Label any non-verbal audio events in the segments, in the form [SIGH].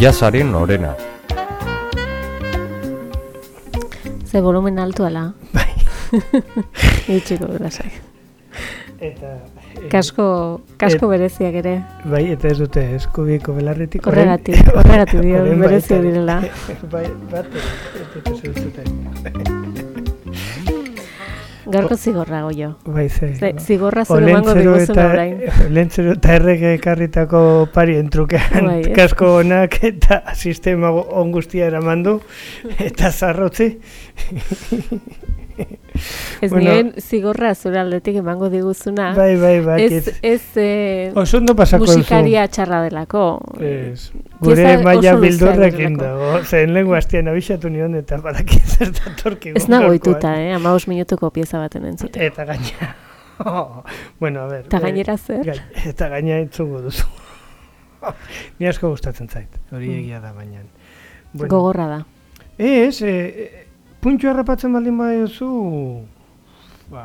jazaren orena. Ze volumen altu ala. Bai. [LAUGHS] Itxiko grasak. Eta... eh, Kasko, kasko Et- bereziak ere. Bai, eta ez dute eskubiko belarretik. Horregatik, horregatik [LAUGHS] dio baita- direla. [LAUGHS] Bai, bat, ez dute zuzuten. Gaurko zigorra goio. Bai, ze. Ze, zigorra zure emango diguzun eta, orain. [LAUGHS] Olentzero eta errege ekarritako parien trukean Bai, ez? kasko honak eta sistema on guztia eramandu [LAUGHS] eta zarrotzi. [LAUGHS] Ez Bueno. nioen zigorra zure aldetik emango diguzuna. Bai, bai, bai. ez, ez eh, Oso ondo pasako musikaria txarra delako. Ez. Gure oso maila luzeak bildurrekin direlako. dago. Zen lengu hastian abixatu nion eta badaki [LAUGHS] zer datorkigun. Ez nago ituta, eh? Amaus minutuko pieza baten entzute. Eta gaina. [LAUGHS] bueno, a ver. Eta eh, gainera zer? gai- eta gaina entzungo duzu. Ni asko gustatzen zait. Hori Mm. egia da baina. Gogorra da. Ez, e, e, puntxo harrapatzen baldin baduzu, ba,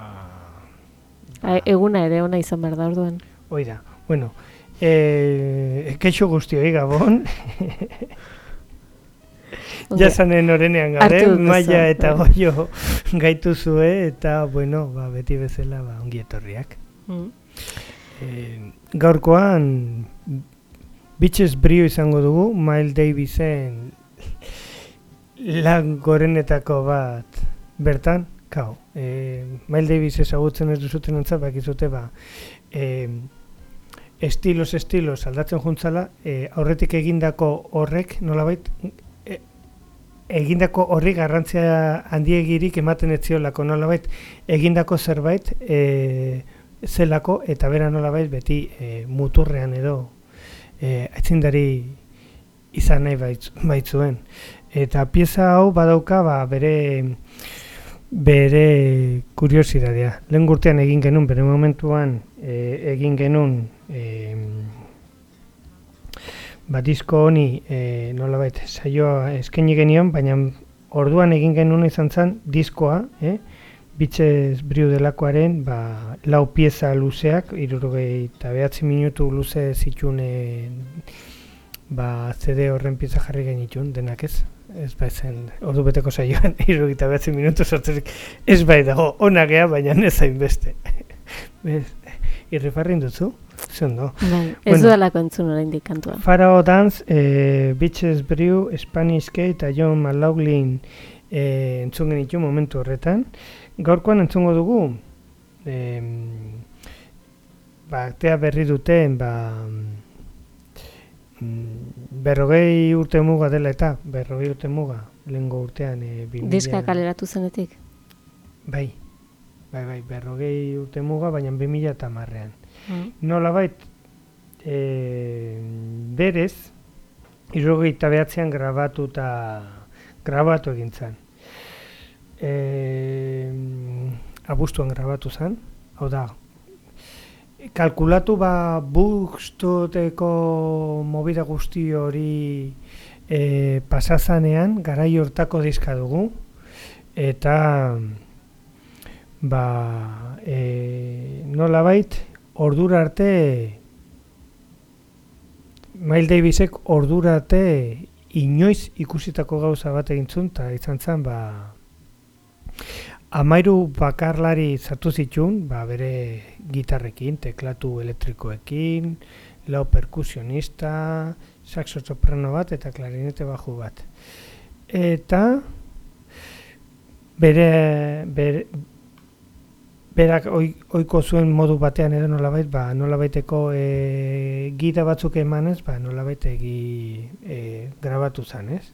A, eguna ere ona izan behar da orduan. hoi da. Bueno, e, keixo guztioi gabon, [LAUGHS] jasanen orenean gabe, maia eta bai. goio gaituzue, eta, bueno, ba, beti bezala, ba, ongi etorriak. Mm. E, gaurkoan, bitches brio izango dugu, Miles Davisen lan gorenetako bat bertan, kau, e, Miles Davis ezagutzen ez duzuten entzat, bakizute ba, e, estilos estilos aldatzen juntzala, e, aurretik egindako horrek, nolabait, e, egindako horri garrantzia handiegirik ematen ez ziolako, nolabait, egindako zerbait, e, zelako eta bera nolabait beti e, muturrean edo e, aitzindari izan nahi baitz, baitzuen. Eta pieza hau badauka ba, bere bere kuriosidadea. Lehen urtean egin genuen, bere momentuan e, egin genuen e, ba, disko honi e, nolabait saioa eskaini genion, baina orduan egin genuen izan zen diskoa, eh? Bitches Briu delakoaren ba, lau pieza luzeak, irurogei eta behatzi minutu luze zituen e, ba, CD horren pieza jarri genituen, denak ez? Ez bai zen, ordu beteko saioan, [LAUGHS] irurogei eta behatzi minutu sortzerik, ez bai dago, ona gea, baina ez hainbeste. Bez, [LAUGHS] irrifarrin duzu? Zondo. Bai, ez Bueno. dudalako entzun oraindik kantua. Pharaoh Dance, eh, Bitches Brew, Spanish Skate eta John McLaughlin eh, entzun genitu momentu horretan. Gaurkoan entzungo dugu, eh, ba, berri duten, ba, mm, berrogei urte muga dela eta, berrogei urte muga, lehengo urtean, eh, 2000 Diska kaleratu zenetik. Bai, bai, bai, berrogei urte muga, baina 2000 eta marrean. Mm. Nolabait, e, berez, irrogeita behatzean grabatu eta grabatu egin zen. E, abuztuan grabatu zen, hau da, kalkulatu ba bustoteko movida guzti hori e, pasazanean, garai hortako diska dugu, eta ba, e, nolabait, ordura arte Miles Davisek ordura arte inoiz ikusitako gauza bat egin zuen, eta izan zen, ba, amairu bakarlari zartu zituen, ba, bere gitarrekin, teklatu elektrikoekin, lau perkusionista, saxo bat eta klarinete baju bat. Eta bere, bere berak oi, oiko zuen modu batean edo nolabait, ba, nolabaiteko e, gida batzuk emanez, ba, nolabait egi e, grabatu zan, ez?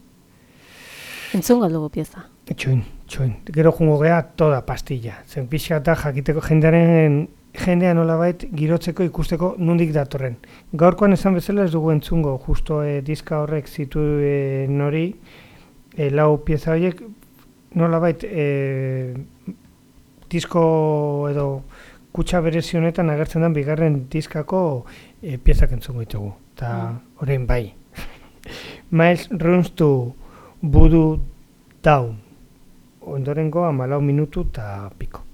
Entzun galdugu pieza. Txoin, txoin. Gero jungo gea toda pastilla. Zen pixka eta jakiteko jendearen jendea nolabait girotzeko ikusteko nundik datorren. Gaurkoan esan bezala ez dugu entzungo, justo e, diska horrek zituen hori, e, lau pieza horiek, nolabait e, disko edo kutsa berezi honetan agertzen den bigarren diskako e, piezak entzungo ditugu. Eta orain bai. [LAUGHS] Miles runs to Voodoo Down. Ondorengo amalau minutu eta piko.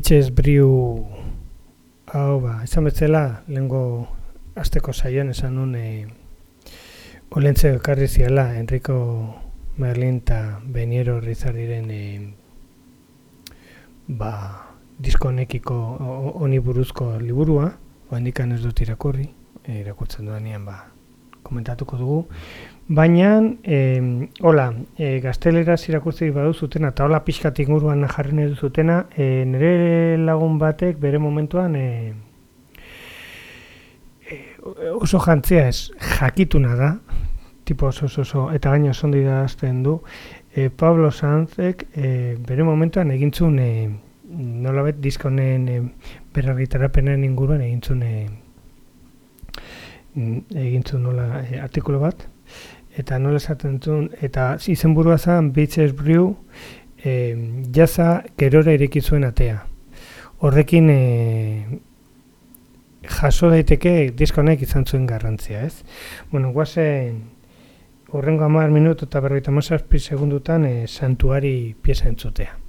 Bitches Brew hau ba, esan betzela, lehengo azteko saioan esan nun e, olentze ekarri ziala Enrico Merlin eta Beniero Rizardiren e, ba, diskonekiko honi buruzko liburua, handikan ez dut irakurri, e, irakurtzen dudanean ba, komentatuko dugu, Baina, e, hola, e, gaztelera zirakurtzi badu zutena, eta hola pixkat inguruan jarri nahi zutena, e, nire lagun batek bere momentuan e, e, oso jantzia ez jakituna da, tipo oso oso, oso eta gaina oso da azten du, e, Pablo Sanzek e, bere momentuan egintzun e, nolabet diskonen e, berargitarapenean inguruan egintzun e, egintzun nola e, artikulu bat, eta nola esaten zuen, eta izenburua zen Beaches Brew e, jaza gerora ireki zuen atea. Horrekin e, jaso daiteke diskonek izan zuen garrantzia, ez? Bueno, guazen horrengo amar minutu eta berroita mazazpi segundutan e, santuari pieza entzutea.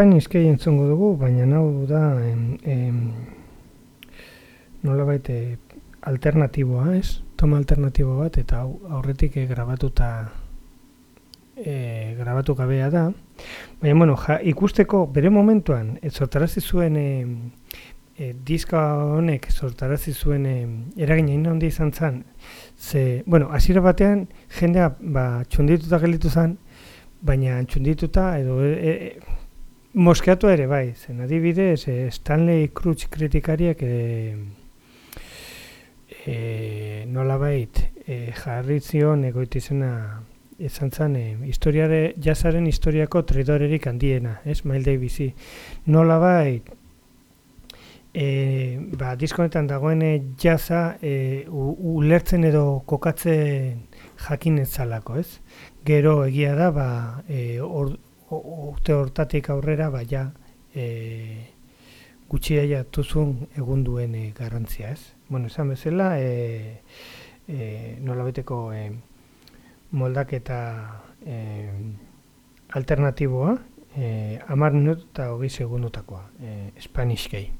Espainizkei entzongo dugu, baina hau da em, em, nola baite alternatiboa, ez? Toma alternatibo bat, eta aurretik e, grabatuta e, grabatu gabea da. Baina, bueno, ja, ikusteko bere momentuan, ez sortarazi zuen e, e, diska honek sortarazi zuen e, eragin handi izan zen, ze, bueno, hasiera batean jendea ba, txundituta gelitu zen, baina txundituta edo e, e, Moskeatu ere, bai, zen adibidez, eh, Stanley Crutch kritikariak e, e, nola bait, e, jarri zion egoitizena izan zen e, historiare, jazaren historiako tridorerik handiena, ez, Miles Davisi. Nola bai, e, ba, diskonetan dagoen jaza e, ulertzen edo kokatzen jakin ez ez? Gero egia da, ba, e, or, urte hortatik aurrera, ba, ja, e, gutxi daia tuzun egun duen e, garrantzia, ez? Bueno, esan bezala, e, e, nola beteko e, moldaketa e, alternatiboa, e, amar minut eta hogei segundotakoa, e, Spanish Gay.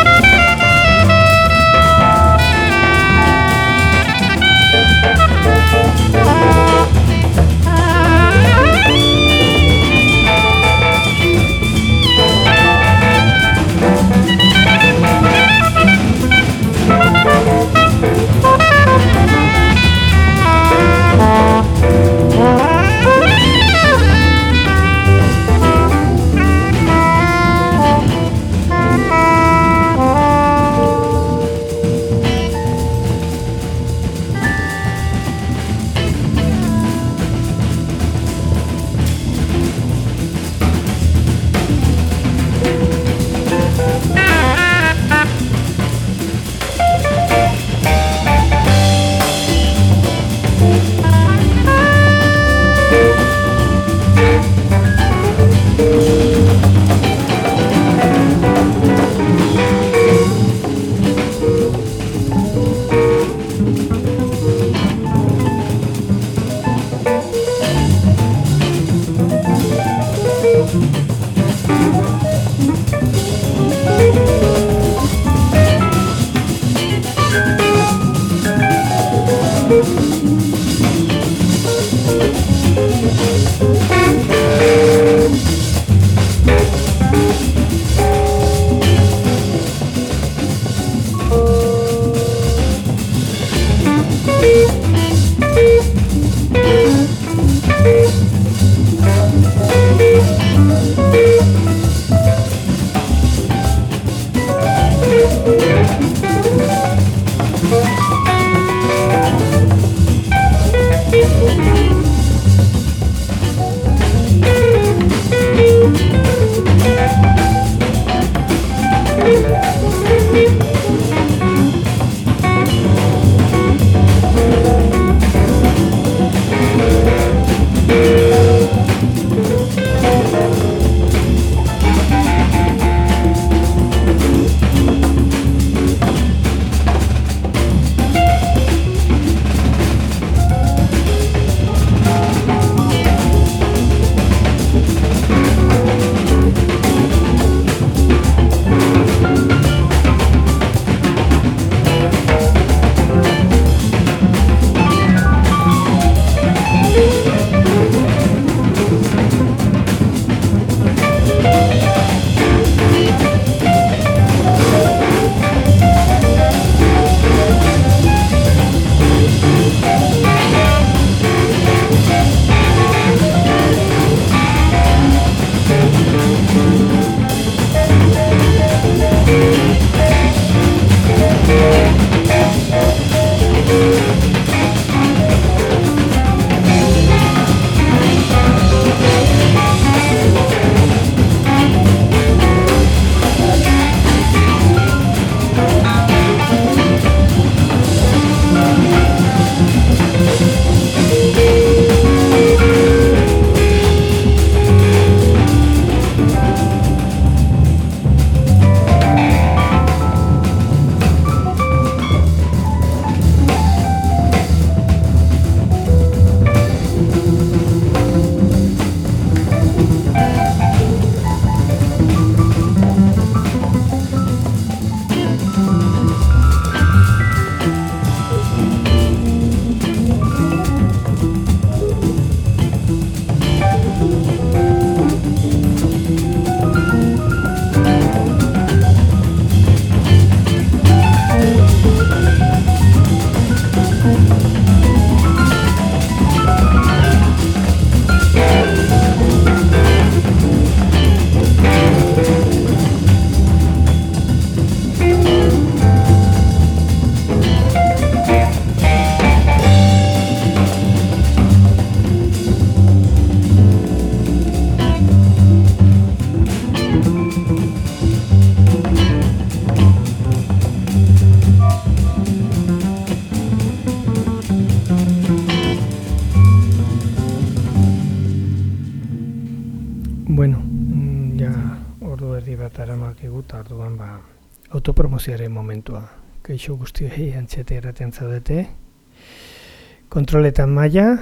autopromozioaren momentua. Kaixo guztioi antxete erraten zaudete. Kontroletan maila,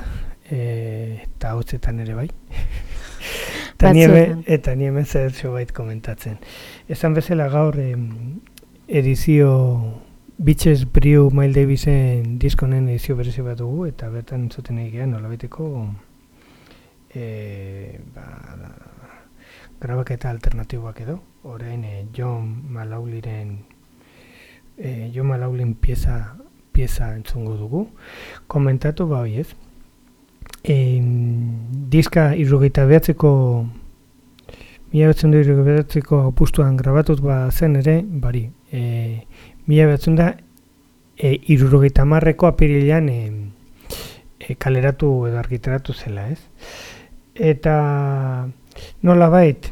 e, eta hotzetan ere bai. [LAUGHS] eta ni hemen, eta ni hemen zer bait komentatzen. Esan bezala gaur edizio Bitches Brew Miles Davisen diskonen edizio berezi bat dugu, eta bertan entzuten egian, nola beteko e, ba, grabaketa alternatiboak edo, orain e, John Malauliren e, John Malaulin pieza, pieza entzungo dugu. Komentatu ba hoi ez. E, diska irrogeita behatzeko mila behatzen du irrogeita behatzeko opustuan grabatut ba zen ere, bari, e, mila behatzen da e, irrogeita marreko apirilean e, e, kaleratu edo argitaratu zela ez. Eta nola bait,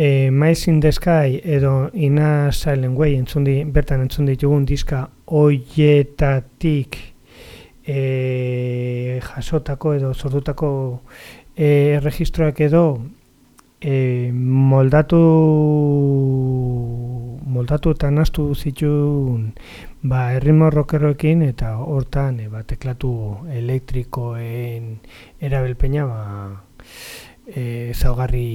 e, Mais in the Sky edo Ina Silent Way entzundi, bertan entzun ditugun diska oietatik e, jasotako edo sortutako e, erregistroak edo e, moldatu moldatu eta naztu zituen ba, erritmo rockeroekin eta hortan e, ba, teklatu elektrikoen erabilpeina ba, e, zaugarri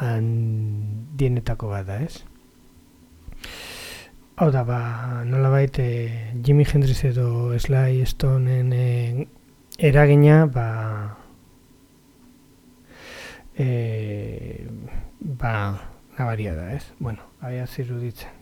handienetako bat da, ez? Hau da, ba, nola baita Jimi Hendrix edo Sly Stoneen e, eragina, ba, e, ba, nabaria da, ez? Bueno, aia ziruditzen.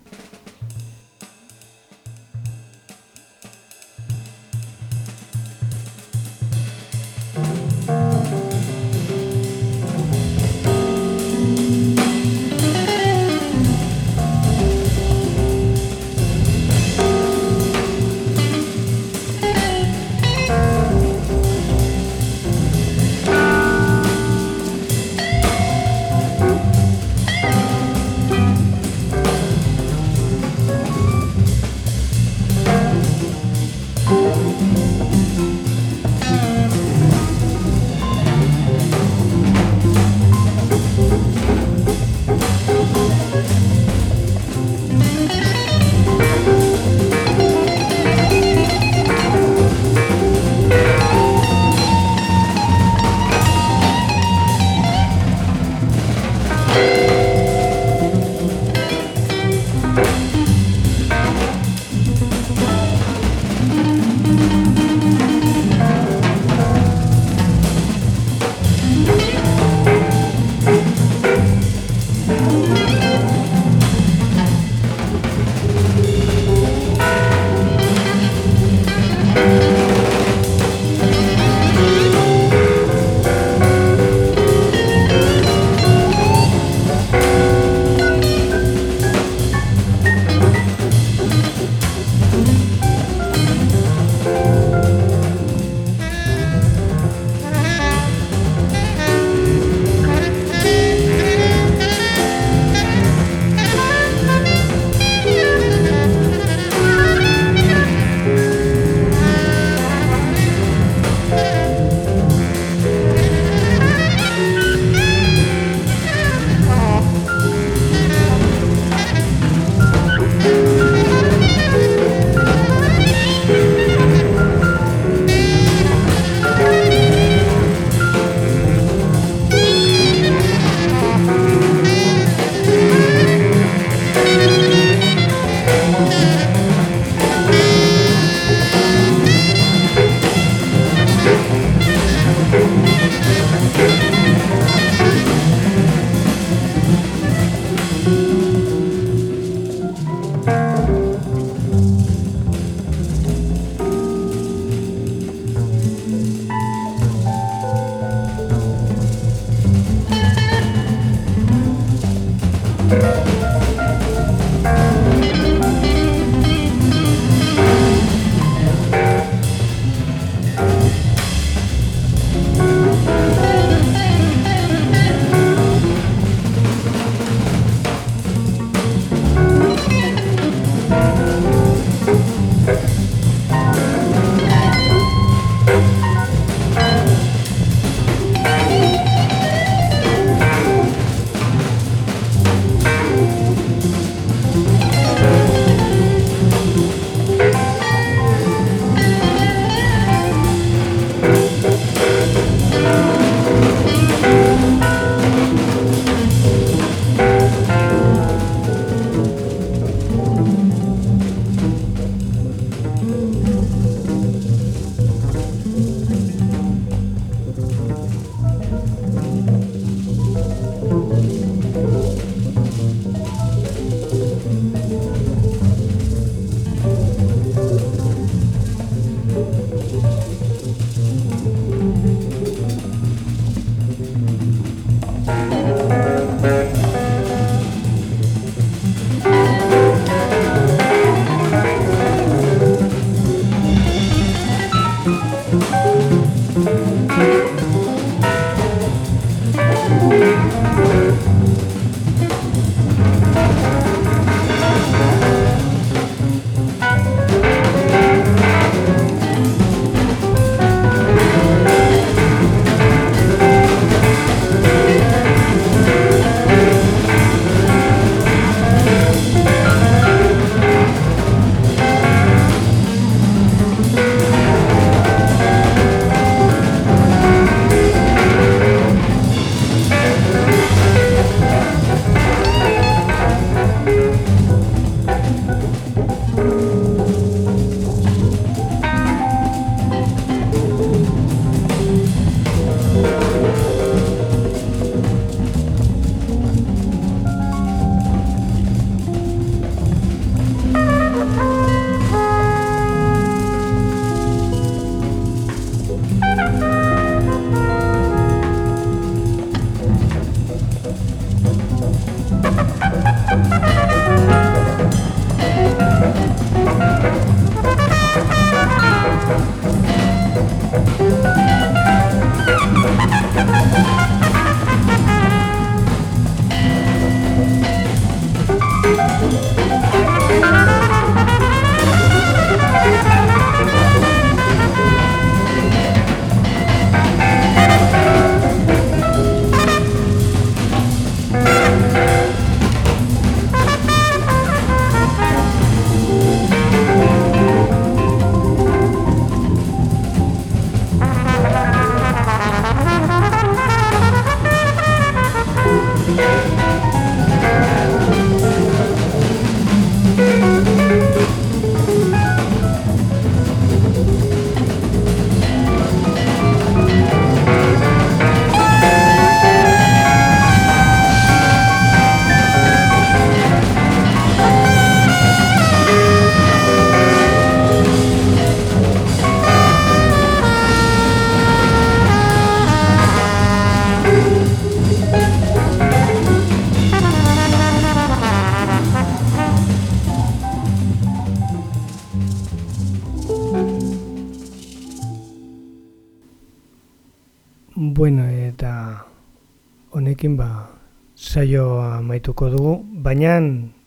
Saioa maituko dugu, baina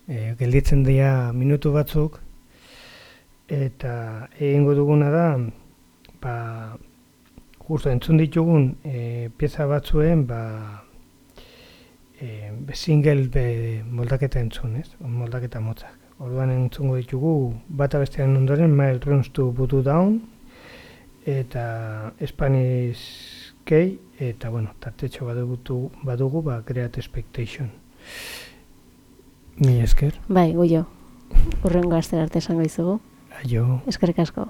e, gelditzen dira minutu batzuk eta egingo duguna da ba justo entzun ditugun e, pieza batzuen ba e, single be moldaketa entzun, ez? Moldaketa motzak. Orduan entzungo ditugu bata bestean ondoren Mile Runs to Voodoo Down eta Spanish Key eta bueno, tartetxo badugu, badugu ba Great Expectation. Mi esker. Bai, guio. Urrengo aster arte esango izugu. Aio. Eskerrik asko.